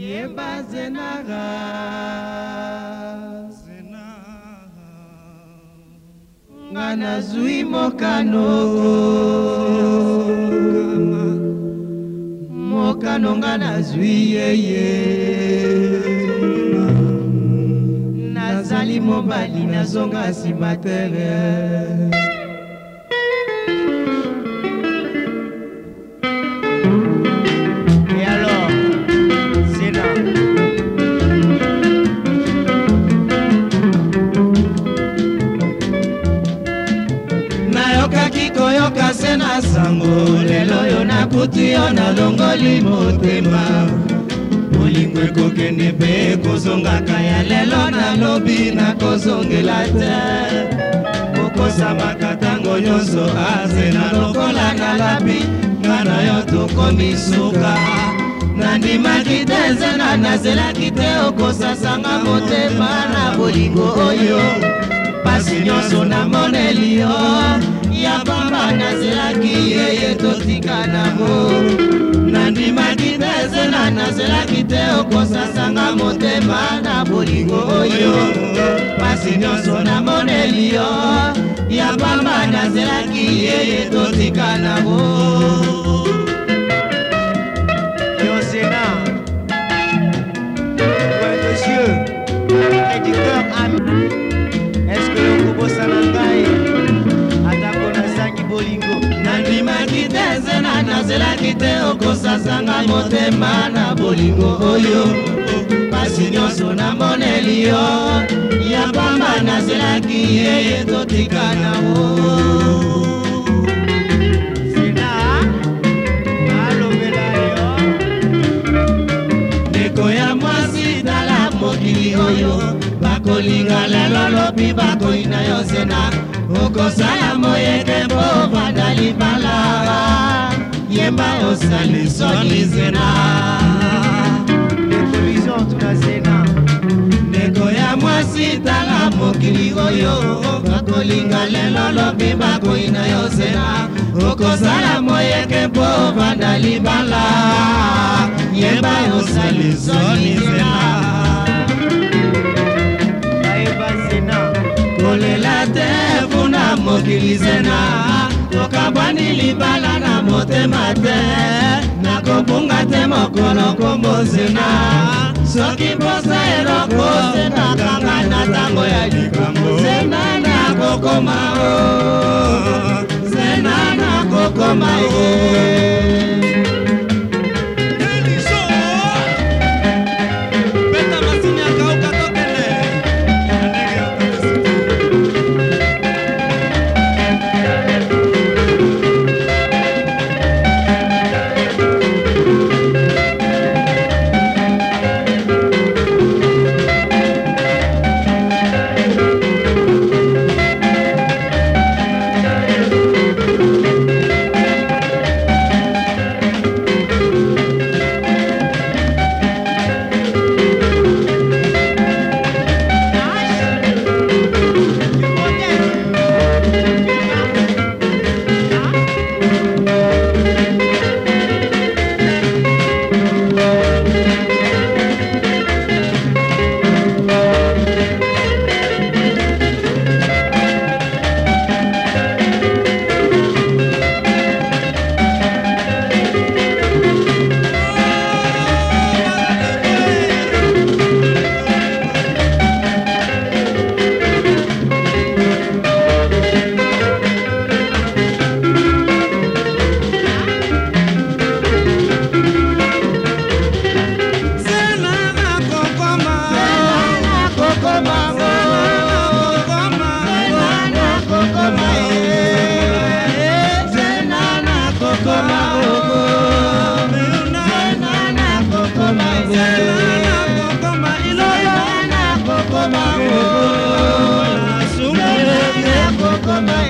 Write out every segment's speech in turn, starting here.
yeba zenara nga nazwi mokano mokano nga nazwi yeye nazali mobali nazonga nsima tere ngai na sango lelo oyo nakuti yo nalongoli motema molingo ekokende mpe ekozongaka ya lelo nalobi nakozongela te okosamaka ntango nyonso azela lokola nalabi nga na yo tokomi suka nandimaki te nzena nazelaki te okosasanga motema na bolingo oyo pasi nyonso namoneli yo yaba awa nazelaki ye ye totika nango nandimaki te zela nazelaki te okosasanga motema na bolingo oyo pasi nyonso namoneli yo ya pamba nazelaki ye ye totika nango ozelaki te okosasanga motema na bolingo oyo pasi nyonso namoneli yo ya pamba nazelaki yeye totika na wo mokili oyo bakolinga lelo lobi bakoyina yo sena okosala moyeke mpo ovanda libala yeba osali soki zena ndeko ya mwasi tala mokili oyo bakolinga lelo lobi bakoi na yo zela okosala moyeke mpo ovanda libala yeba osali soki zena kolela te mpuna mokili zena nabwani libala na motema te nakobunga te mokolo kombosena soki mposa eloko senakanga na ntango ya likambo sena nakokoma o sena nakokoma ye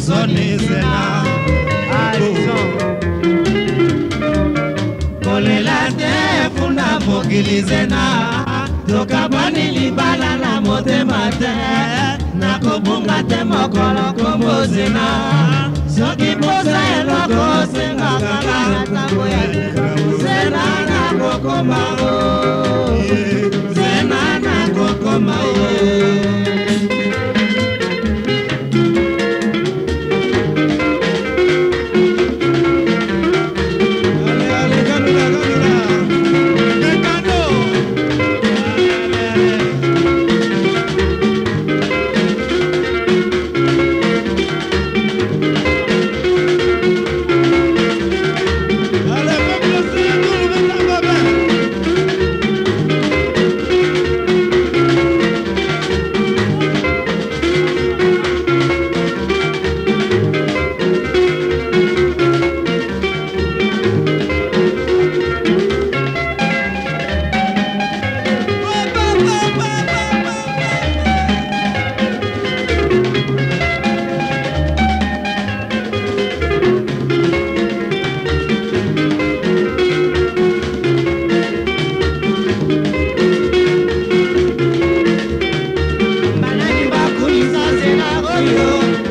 Alison ezela kolela te mpuna mokili zena tokabani libala na motema te nakobunga te mokolo kombozena so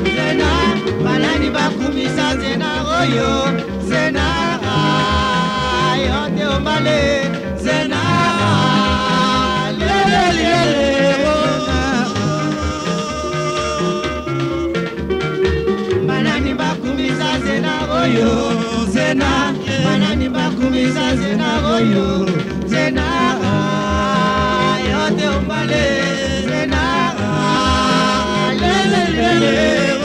zena banani bakumisa zena oyo zena yo te ombale zena lelelilele banani bakumisa zena oyo zena banani bakumisa zena oyo zena yo te ombale querer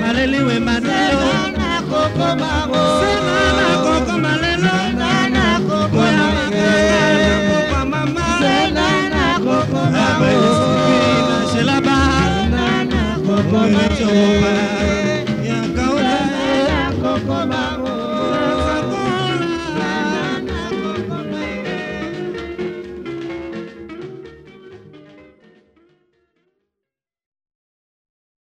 maleli wemba lelo sena na kokoma lelo oya makanga na kokoma mama na selaba na cocoba